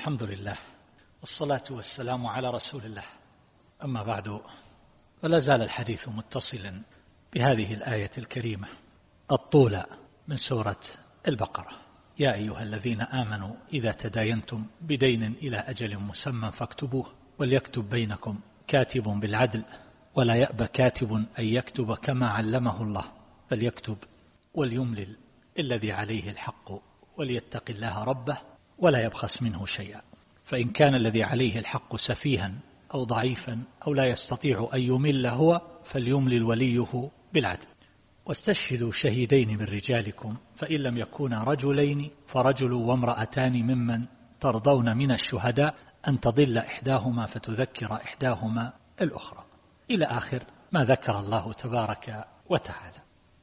الحمد لله والصلاة والسلام على رسول الله. أما بعد فلا زال الحديث متصلا بهذه الآية الكريمة الطولة من سورة البقرة. يا أيها الذين آمنوا إذا تداينتم بدين إلى أجل مسمى فاكتبوه وليكتب بينكم كاتب بالعدل ولا يأبى كاتب أن يكتب كما علمه الله. فليكتب وليملل الذي عليه الحق وليتق الله ربه ولا يبخس منه شيئا. فإن كان الذي عليه الحق سفيها أو ضعيفا أو لا يستطيع أن يمل هو فليملل وليه بالعدل. واستشهدوا شهيدين من رجالكم فإن لم يكونا رجلين فرجل وامرأتان ممن ترضون من الشهداء أن تضل إحداهما فتذكر إحداهما الأخرى. إلى آخر ما ذكر الله تبارك وتعالى.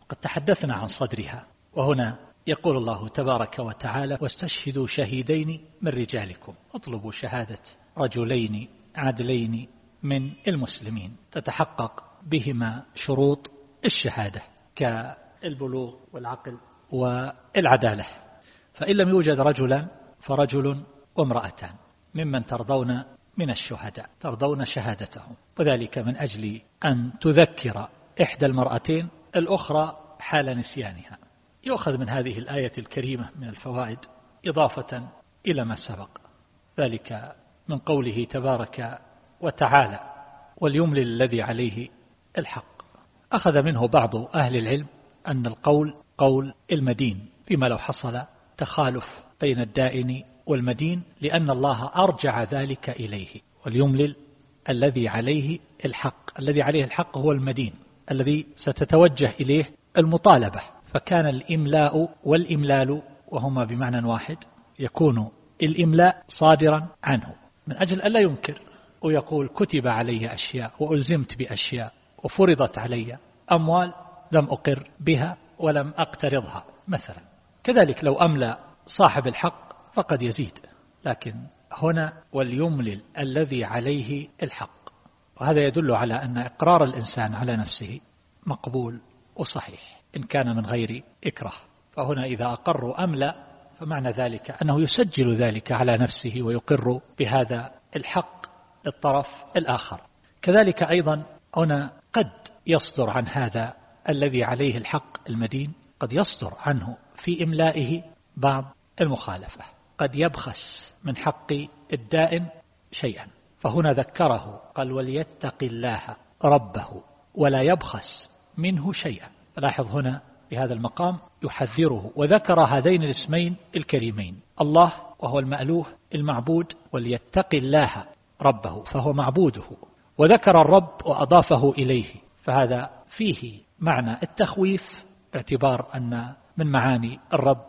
قد تحدثنا عن صدرها وهنا يقول الله تبارك وتعالى واستشهدوا شهيدين من رجالكم اطلبوا شهادة رجلين عدلين من المسلمين تتحقق بهما شروط الشهادة كالبلوغ والعقل والعدالة فإن لم يوجد رجلا فرجل وامرأتان ممن ترضون من الشهداء ترضون شهادتهم وذلك من أجل أن تذكر إحدى المرأتين الأخرى حال نسيانها. يؤخذ من هذه الآية الكريمة من الفوائد إضافة إلى ما سبق. ذلك من قوله تبارك وتعالى وليملل الذي عليه الحق أخذ منه بعض أهل العلم أن القول قول المدين فيما لو حصل تخالف بين الدائن والمدين لأن الله أرجع ذلك إليه. وليملل الذي عليه الحق الذي عليه الحق هو المدين الذي ستتوجه إليه المطالبة. فكان الإملاء والإملال وهما بمعنى واحد يكون الإملاء صادرا عنه. من أجل ألا ينكر ويقول كتب علي أشياء وألزمت بأشياء وفرضت علي أموال لم أقر بها ولم أقترضها مثلا. كذلك لو أملى صاحب الحق فقد يزيد. لكن هنا وليملل الذي عليه الحق. وهذا يدل على أن إقرار الإنسان على نفسه مقبول. وصحيح إن كان من غير إكره فهنا إذا أقروا أم لا فمعنى ذلك أنه يسجل ذلك على نفسه ويقر بهذا الحق للطرف الآخر. كذلك أيضا هنا قد يصدر عن هذا الذي عليه الحق المدين قد يصدر عنه في إملائه بعض المخالفة. قد يبخس من حق الدائن شيئا. فهنا ذكره قال وليتق الله ربه ولا يبخس منه شيئا. لاحظ هنا بهذا المقام يحذره وذكر هذين الاسمين الكريمين الله وهو المألوه المعبود وليتق الله ربه فهو معبوده. وذكر الرب وأضافه إليه فهذا فيه معنى التخويف باعتبار أن من معاني الرب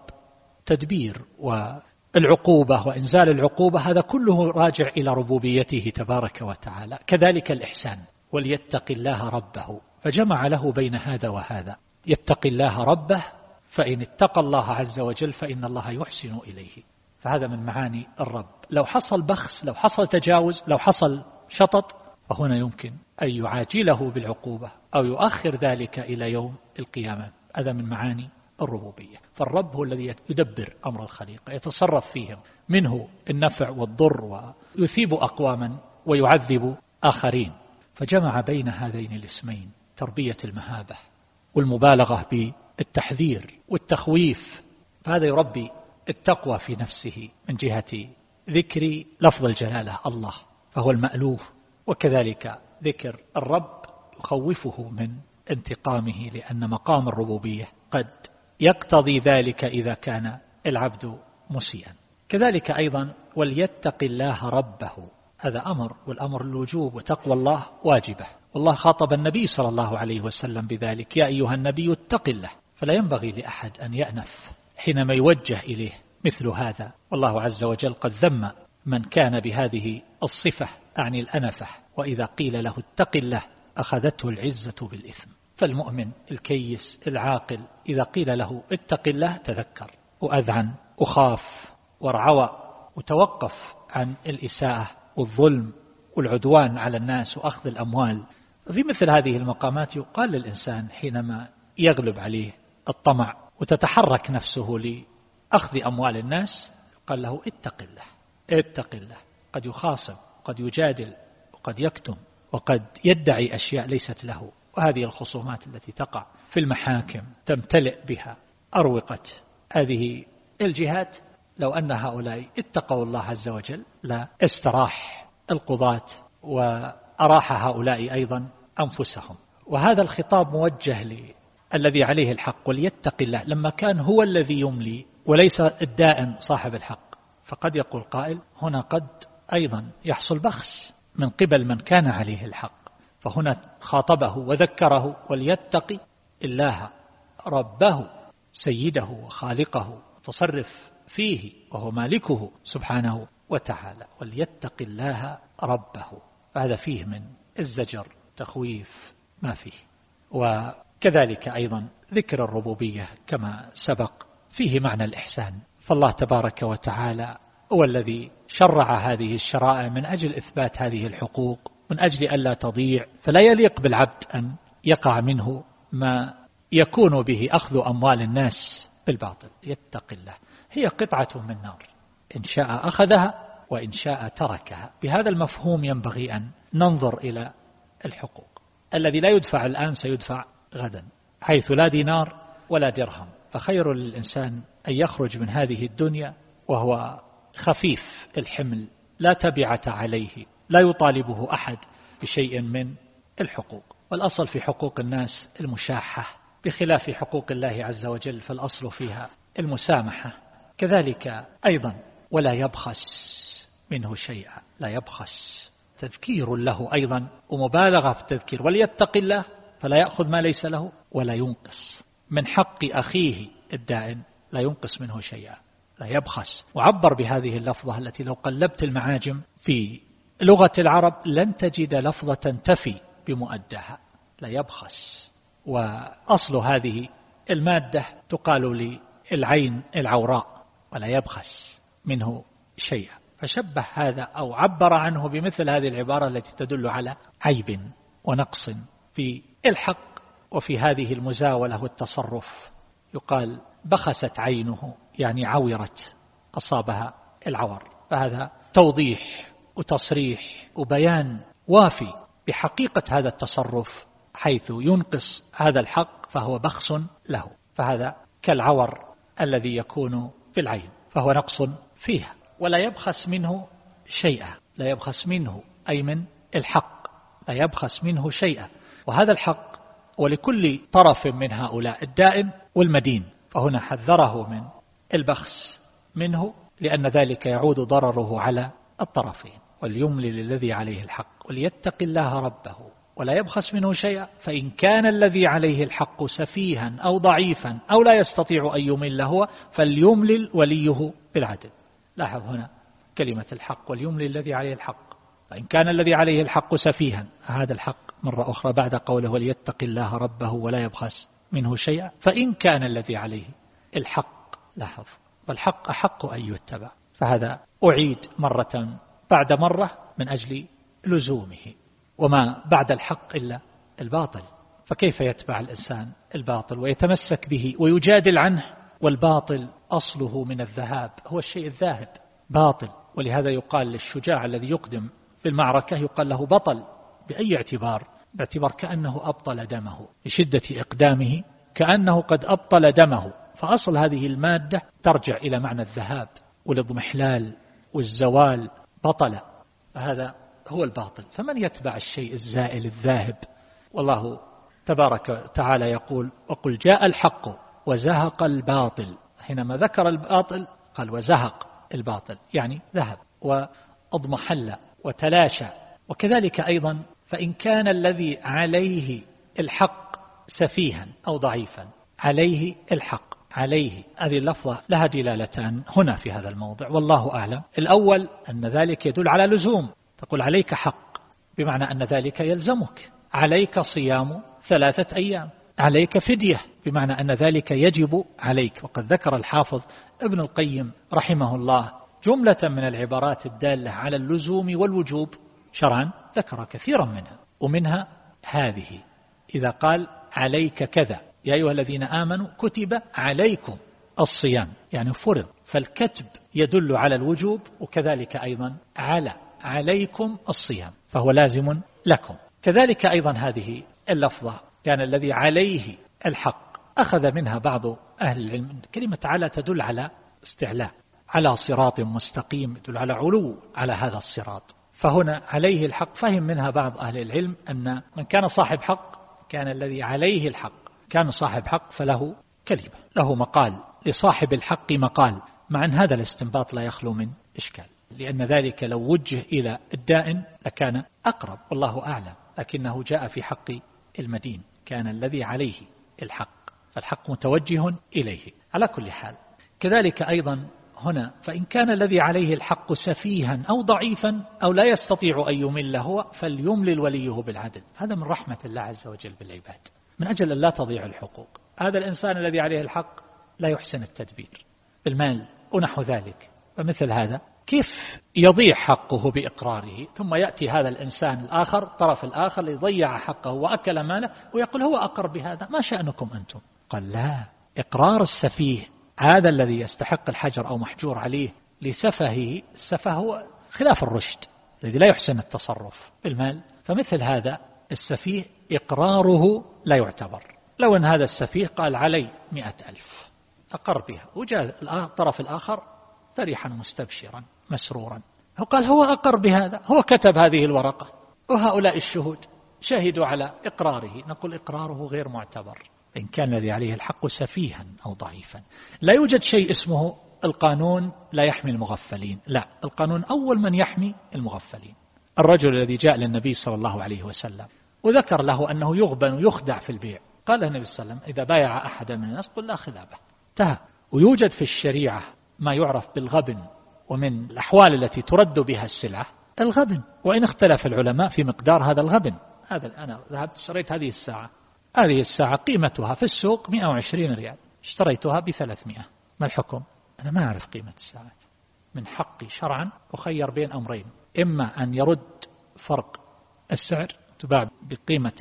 تدبير والعقوبة وإنزال العقوبة هذا كله راجع إلى ربوبيته تبارك وتعالى. كذلك الإحسان وليتق الله ربه. فجمع له بين هذا وهذا. يتق الله ربه فإن اتقى الله عز وجل فإن الله يحسن إليه. فهذا من معاني الرب. لو حصل بخس لو حصل تجاوز لو حصل شطط فهنا يمكن أن يعاجله بالعقوبة أو يؤخر ذلك إلى يوم القيامة. هذا من معاني الربوبية. فالرب هو الذي يدبر أمر الخليقة يتصرف فيهم. منه النفع والضر ويثيب أقواما ويعذب آخرين. فجمع بين هذين الاسمين. تربية المهابة والمبالغة بالتحذير والتخويف. فهذا يربي التقوى في نفسه من جهة ذكر لفظ الجلالة الله فهو المألوف. وكذلك ذكر الرب يخوفه من انتقامه لأن مقام الربوبية قد يقتضي ذلك إذا كان العبد مسيئا. كذلك أيضا وليتق الله ربه هذا أمر والأمر الوجوب وتقوى الله واجبة. والله خاطب النبي صلى الله عليه وسلم بذلك. يا أيها النبي اتق الله. فلا ينبغي لأحد أن يأنف حينما يوجه إليه مثل هذا. والله عز وجل قد ذم من كان بهذه الصفة أعني الأنفة. وإذا قيل له اتق الله أخذته العزة بالإثم. فالمؤمن الكيس العاقل إذا قيل له اتق الله تذكر وأذعن وخاف وارعوى وتوقف عن الإساءة والظلم والعدوان على الناس وأخذ الأموال. في مثل هذه المقامات يقال للإنسان حينما يغلب عليه الطمع وتتحرك نفسه لأخذ أموال الناس قال له اتق الله اتق الله. قد يخاصم قد يجادل وقد يكتم وقد يدعي أشياء ليست له. وهذه الخصومات التي تقع في المحاكم تمتلئ بها أروقة هذه الجهات. لو أن هؤلاء اتقوا الله عز وجل لا استراح القضاة وأراح هؤلاء أيضا أنفسهم. وهذا الخطاب موجه الذي عليه الحق وليتق الله. لما كان هو الذي يملي وليس الدائن صاحب الحق فقد يقول قائل هنا قد أيضا يحصل بخس من قبل من كان عليه الحق. فهنا خاطبه وذكره وليتقي الله ربه سيده وخالقه تصرف فيه وهو مالكه سبحانه وتعالى وليتق الله ربه. هذا فيه من الزجر تخويف ما فيه. وكذلك أيضا ذكر الربوبية كما سبق فيه معنى الإحسان. فالله تبارك وتعالى هو الذي شرع هذه الشرائع من أجل إثبات هذه الحقوق من أجل ألا تضيع. فلا يليق بالعبد أن يقع منه ما يكون به أخذ أموال الناس بالباطل. يتق الله. هي قطعة من نار. إن شاء أخذها وإن شاء تركها. بهذا المفهوم ينبغي أن ننظر إلى الحقوق. الذي لا يدفع الآن سيدفع غدا حيث لا دينار ولا درهم. فخير للإنسان أن يخرج من هذه الدنيا وهو خفيف الحمل لا تبعة عليه لا يطالبه أحد بشيء من الحقوق. والأصل في حقوق الناس المشاحة بخلاف حقوق الله عز وجل فالأصل فيها المسامحة. كذلك أيضا ولا يبخس منه شيئا لا يبخس. تذكير له أيضا ومبالغة في التذكير. وليتق الله فلا يأخذ ما ليس له ولا ينقص. من حق أخيه الدائن لا ينقص منه شيئا لا يبخس. وعبر بهذه اللفظة التي لو قلبت المعاجم في لغة العرب لن تجد لفظة تفي بمؤدها لا يبخس. وأصل هذه المادة تقال للعين العوراء. ولا يبخس منه شيئا. فشبه هذا أو عبر عنه بمثل هذه العبارة التي تدل على عيب ونقص في الحق وفي هذه المزاولة والتصرف. يقال بخست عينه يعني عورت أصابها العور. فهذا توضيح وتصريح وبيان وافي بحقيقة هذا التصرف حيث ينقص هذا الحق فهو بخس له. فهذا كالعور الذي يكون في العين فهو نقص فيها ولا يبخس منه شيئا لا يبخس منه أي من الحق لا يبخس منه شيئا. وهذا الحق ولكل طرف من هؤلاء الدائم والمدين فهنا حذره من البخس منه لأن ذلك يعود ضرره على الطرفين وليملل الذي عليه الحق وليتق الله ربه. ولا يبخس منه شيئا فإن كان الذي عليه الحق سفيها أو ضعيفا أو لا يستطيع أن يمل هو فليملل وليه بالعدل. لاحظ هنا كلمة الحق وليملل الذي عليه الحق. فإن كان الذي عليه الحق سفيها هذا الحق مرة أخرى بعد قوله وليتق الله ربه ولا يبخس منه شيئا. فإن كان الذي عليه الحق لاحظ. والحق أحق أن يتبع. فهذا أعيد مرة بعد مرة من أجل لزومه. وما بعد الحق إلا الباطل. فكيف يتبع الإنسان الباطل ويتمسك به ويجادل عنه والباطل أصله من الذهاب؟ هو الشيء الذاهب باطل. ولهذا يقال للشجاع الذي يقدم في المعركة يقال له بطل بأي اعتبار؟ باعتبار كأنه أبطل دمه لشدة إقدامه كأنه قد أبطل دمه. فأصل هذه المادة ترجع إلى معنى الذهاب والإضمحلال والزوال بطل. هذا هو الباطل فمن يتبع الشيء الزائل الذاهب؟ والله تبارك وتعالى يقول وقل جاء الحق وزهق الباطل. حينما ذكر الباطل قال وزهق الباطل يعني ذهب وأضمحل وتلاشى. وكذلك أيضا فإن كان الذي عليه الحق سفيها أو ضعيفا عليه الحق عليه. هذه اللفظة لها دلالتان هنا في هذا الموضع والله أعلم. الأول أن ذلك يدل على لزوم. تقول عليك حق بمعنى أن ذلك يلزمك. عليك صيام ثلاثة أيام عليك فدية بمعنى أن ذلك يجب عليك. وقد ذكر الحافظ ابن القيم رحمه الله جملة من العبارات الدالة على اللزوم والوجوب شرعا ذكر كثيرا منها ومنها هذه. إذا قال عليك كذا يا أيها الذين آمنوا كتب عليكم الصيام يعني فرض. فالكتب يدل على الوجوب وكذلك أيضا على عليكم الصيام فهو لازم لكم. كذلك أيضا هذه اللفظة كان الذي عليه الحق. أخذ منها بعض أهل العلم كلمة على تدل على استعلاء على صراط مستقيم تدل على علو على هذا الصراط. فهنا عليه الحق فهم منها بعض أهل العلم أن من كان صاحب حق كان الذي عليه الحق. كان صاحب حق فله كلمة له مقال لصاحب الحق مقال. مع أن هذا الاستنباط لا يخلو من إشكال. لأن ذلك لو وجه إلى الدائن لكان أقرب والله أعلم. لكنه جاء في حق المدين كان الذي عليه الحق فالحق متوجه إليه. على كل حال كذلك أيضا هنا فإن كان الذي عليه الحق سفيها أو ضعيفا أو لا يستطيع أن يمل هو فليملل وليه بالعدل. هذا من رحمة الله عز وجل بالعباد. من أجل أن لا تضيع الحقوق. هذا الإنسان الذي عليه الحق لا يحسن التدبير. بالمال ونحو ذلك. فمثل هذا كيف يضيع حقه بإقراره؟ ثم يأتي هذا الإنسان الآخر طرف الآخر ليضيع حقه وأكل ماله ويقول هو أقر بهذا ما شأنكم أنتم؟ قال لا إقرار السفيه هذا الذي يستحق الحجر أو محجور عليه لسفهه السفه هو خلاف الرشد الذي لا يحسن التصرف بالمال فمثل هذا السفيه إقراره لا يعتبر. لو أن هذا السفيه قال علي مئة ألف أقر بها وجاء الطرف الآخر فرحا مستبشرا مسرورا. هو قال هو أقر بهذا هو كتب هذه الورقة. وهؤلاء الشهود شهدوا على إقراره. نقول إقراره غير معتبر إن كان الذي عليه الحق سفيها أو ضعيفا. لا يوجد شيء اسمه القانون لا يحمي المغفلين. لا القانون أول من يحمي المغفلين. الرجل الذي جاء للنبي صلى الله عليه وسلم وذكر له أنه يغبن ويخدع في البيع. قال النبي صلى الله عليه وسلم إذا بايع أحدا من الناس قل لا خلابة. انتهى. ويوجد في الشريعة ما يعرف بالغبن ومن الأحوال التي ترد بها السلعة الغبن. وإن اختلف العلماء في مقدار هذا الغبن. هذا أنا ذهبت شريت هذه الساعة. هذه الساعة قيمتها في السوق 120 ريال. اشتريتها ب 300 ما الحكم؟ أنا ما أعرف قيمة الساعات. من حقي شرعا أخير بين أمرين. إما أن يرد فرق السعر تباع بقيمة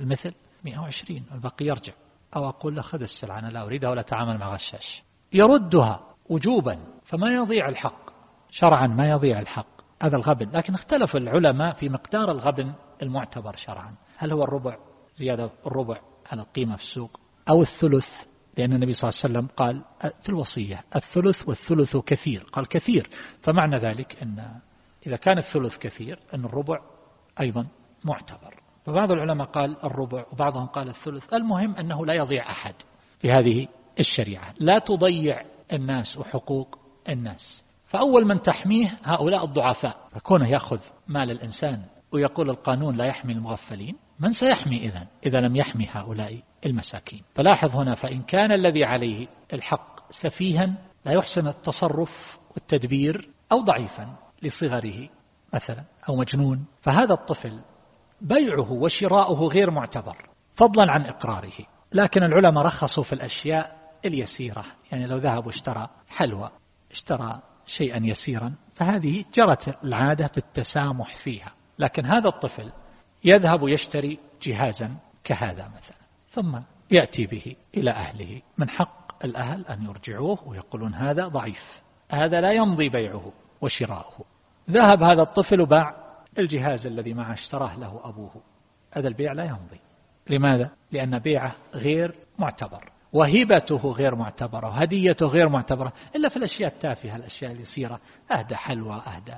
المثل 120 الباقي يرجع. أو أقول له خذ السلعة أنا لا أريدها ولا تعامل مع غشاش. يردها وجوبا فما يضيع الحق. شرعا ما يضيع الحق. هذا الغبن. لكن اختلف العلماء في مقدار الغبن المعتبر شرعا. هل هو الربع؟ زيادة الربع على القيمة في السوق. أو الثلث؟ لأن النبي صلى الله عليه وسلم قال في الوصية الثلث والثلث كثير. قال كثير. فمعنى ذلك أن إذا كان الثلث كثير أن الربع أيضا معتبر. فبعض العلماء قال الربع وبعضهم قال الثلث. المهم أنه لا يضيع أحد في هذه الشريعة. لا تضيع الناس وحقوق الناس. فأول من تحميه هؤلاء الضعفاء. فكونه يأخذ مال الإنسان ويقول القانون لا يحمي المغفلين من سيحمي إذن؟ إذا لم يحمي هؤلاء المساكين. فلاحظ هنا فإن كان الذي عليه الحق سفيها لا يحسن التصرف والتدبير أو ضعيفا لصغره مثلا أو مجنون. فهذا الطفل بيعه وشراؤه غير معتبر فضلا عن إقراره. لكن العلماء رخصوا في الأشياء اليسيرة يعني لو ذهب واشترى حلوى اشترى شيئا يسيرا فهذه جرت العادة بالتسامح فيها. لكن هذا الطفل يذهب يشتري جهازا كهذا مثلا ثم يأتي به إلى أهله. من حق الأهل أن يرجعوه ويقولون هذا ضعيف هذا لا يمضي بيعه وشراؤه. ذهب هذا الطفل وباع الجهاز الذي معه اشتراه له أبوه. هذا البيع لا يمضي. لماذا؟ لأن بيعه غير معتبر. وهبته غير معتبرة وهديته غير معتبرة إلا في الأشياء التافهة الأشياء اليسيرة أهدى حلوى أهدى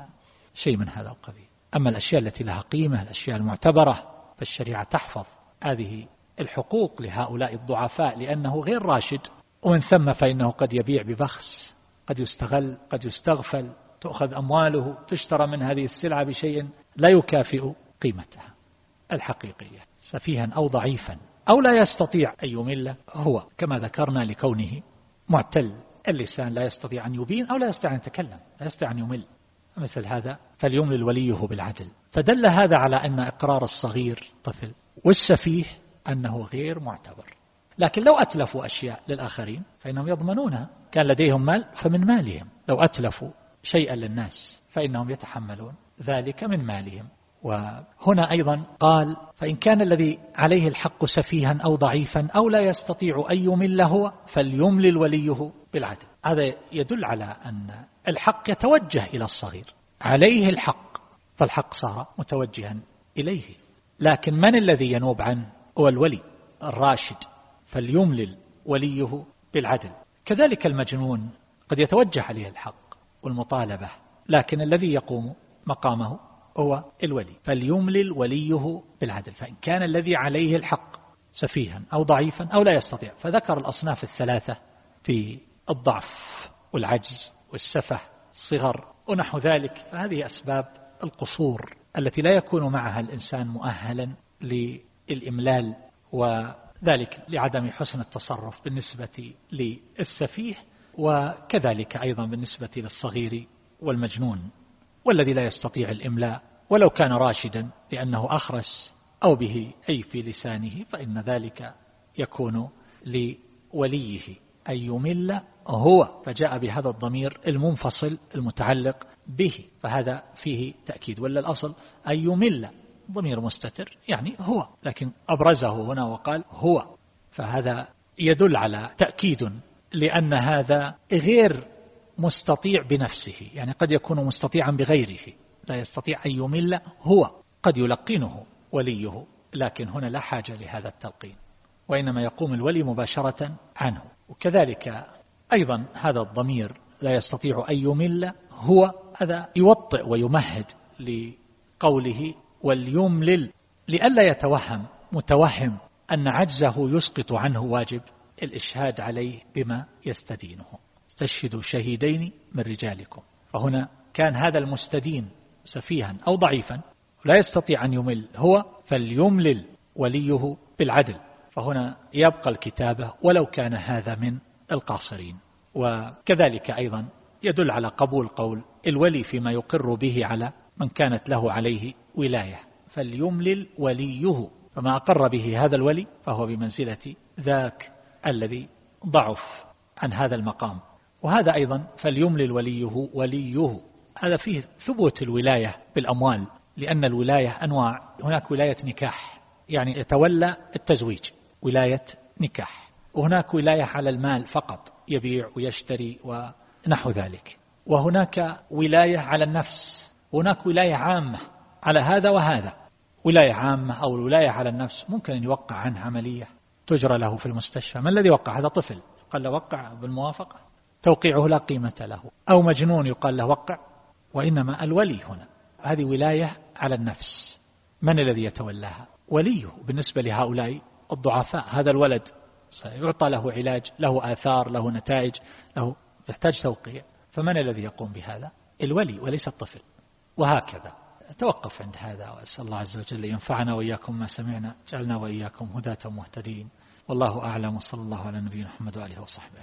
شيء من هذا القبيل. أما الأشياء التي لها قيمة الأشياء المعتبرة فالشريعة تحفظ هذه الحقوق لهؤلاء الضعفاء لأنه غير راشد. ومن ثم فإنه قد يبيع ببخس قد يستغل قد يستغفل تؤخذ أمواله تشترى من هذه السلعة بشيء لا يكافئ قيمتها الحقيقية. سفيها أو ضعيفا. أو لا يستطيع أن يمل هو كما ذكرنا لكونه معتل. اللسان لا يستطيع أن يبين أو لا يستطيع أن يتكلم لا يستطيع أن يمل. مثل هذا فليملل وليه بالعدل. فدل هذا على أن إقرار الصغير طفل والسفيه أنه غير معتبر. لكن لو أتلفوا أشياء للآخرين فإنهم يضمنونها كان لديهم مال فمن مالهم. لو أتلفوا شيئا للناس فإنهم يتحملون ذلك من مالهم. وهنا أيضا قال فإن كان الذي عليه الحق سفيها أو ضعيفا أو لا يستطيع أن يمل هو فليملل وليه بالعدل. هذا يدل على أن الحق يتوجه إلى الصغير. عليه الحق فالحق صار متوجها إليه. لكن من الذي ينوب عنه؟ هو الولي الراشد فليملل وليه بالعدل. كذلك المجنون قد يتوجه عليه الحق والمطالبة لكن الذي يقوم مقامه هو الولي فليملل وليه بالعدل فإن كان الذي عليه الحق سفيها أو ضعيفا أو لا يستطيع فذكر الأصناف الثلاثة في الضعف والعجز والسفه الصغر ونحو ذلك فهذه أسباب القصور التي لا يكون معها الإنسان مؤهلا للإملال وذلك لعدم حسن التصرف بالنسبة للسفيه وكذلك أيضا بالنسبة للصغير والمجنون. والذي لا يستطيع الإملاء ولو كان راشدا لأنه أخرس أو به أي في لسانه فإن ذلك يكون لوليه أن يمل هو فجاء بهذا الضمير المنفصل المتعلق به فهذا فيه تأكيد. ولا الأصل أن يمل ضمير مستتر يعني هو لكن أبرزه هنا وقال هو فهذا يدل على تأكيد لأن هذا غير مستطيع بنفسه يعني قد يكون مستطيعا بغيره. لا يستطيع أن يمل هو قد يلقنه وليه لكن هنا لا حاجة لهذا التلقين وإنما يقوم الولي مباشرة عنه. وكذلك أيضا هذا الضمير لا يستطيع أن يمل هو هذا يوطئ ويمهد لقوله وليملل لئلا يتوهم متوهم أن عجزه يسقط عنه واجب الإشهاد عليه بما يستدينه. استشهدوا شهيدين من رجالكم. فهنا كان هذا المستدين سفيها أو ضعيفا لا يستطيع أن يمل هو فليملل وليه بالعدل. فهنا يبقى الكتابة ولو كان هذا من القاصرين. وكذلك أيضا يدل على قبول قول الولي فيما يقر به على من كانت له عليه ولاية. فليملل وليه. فما أقر به هذا الولي فهو بمنزلة ذاك الذي ضعف عن هذا المقام. وهذا أيضا فليملل وليه وليه. هذا فيه ثبوت الولاية بالأموال لأن الولاية أنواع. هناك ولاية نكاح يعني يتولى التزويج ولاية نكاح. وهناك ولاية على المال فقط يبيع ويشتري ونحو ذلك. وهناك ولاية على النفس وهناك ولاية عامة على هذا وهذا. ولاية عامة أو الولاية على النفس ممكن أن يوقع عنه عملية تجرى له في المستشفى. ما الذي وقع؟ هذا طفل. قال له وقع بالموافقة. توقيعه لا قيمة له. أو مجنون يقال له وقع وإنما الولي هنا. هذه ولاية على النفس. من الذي يتولاها؟ وليه بالنسبة لهؤلاء الضعفاء؟ هذا الولد سيعطى له علاج له آثار له نتائج له يحتاج توقيع. فمن الذي يقوم بهذا؟ الولي وليس الطفل. وهكذا. توقف عند هذا وأسأل الله عز وجل ينفعنا وإياكم ما سمعنا جعلنا وإياكم هداة مهتدين. والله أعلم وصلى الله على نبينا محمد وآله وصحبه.